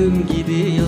ölüm gibi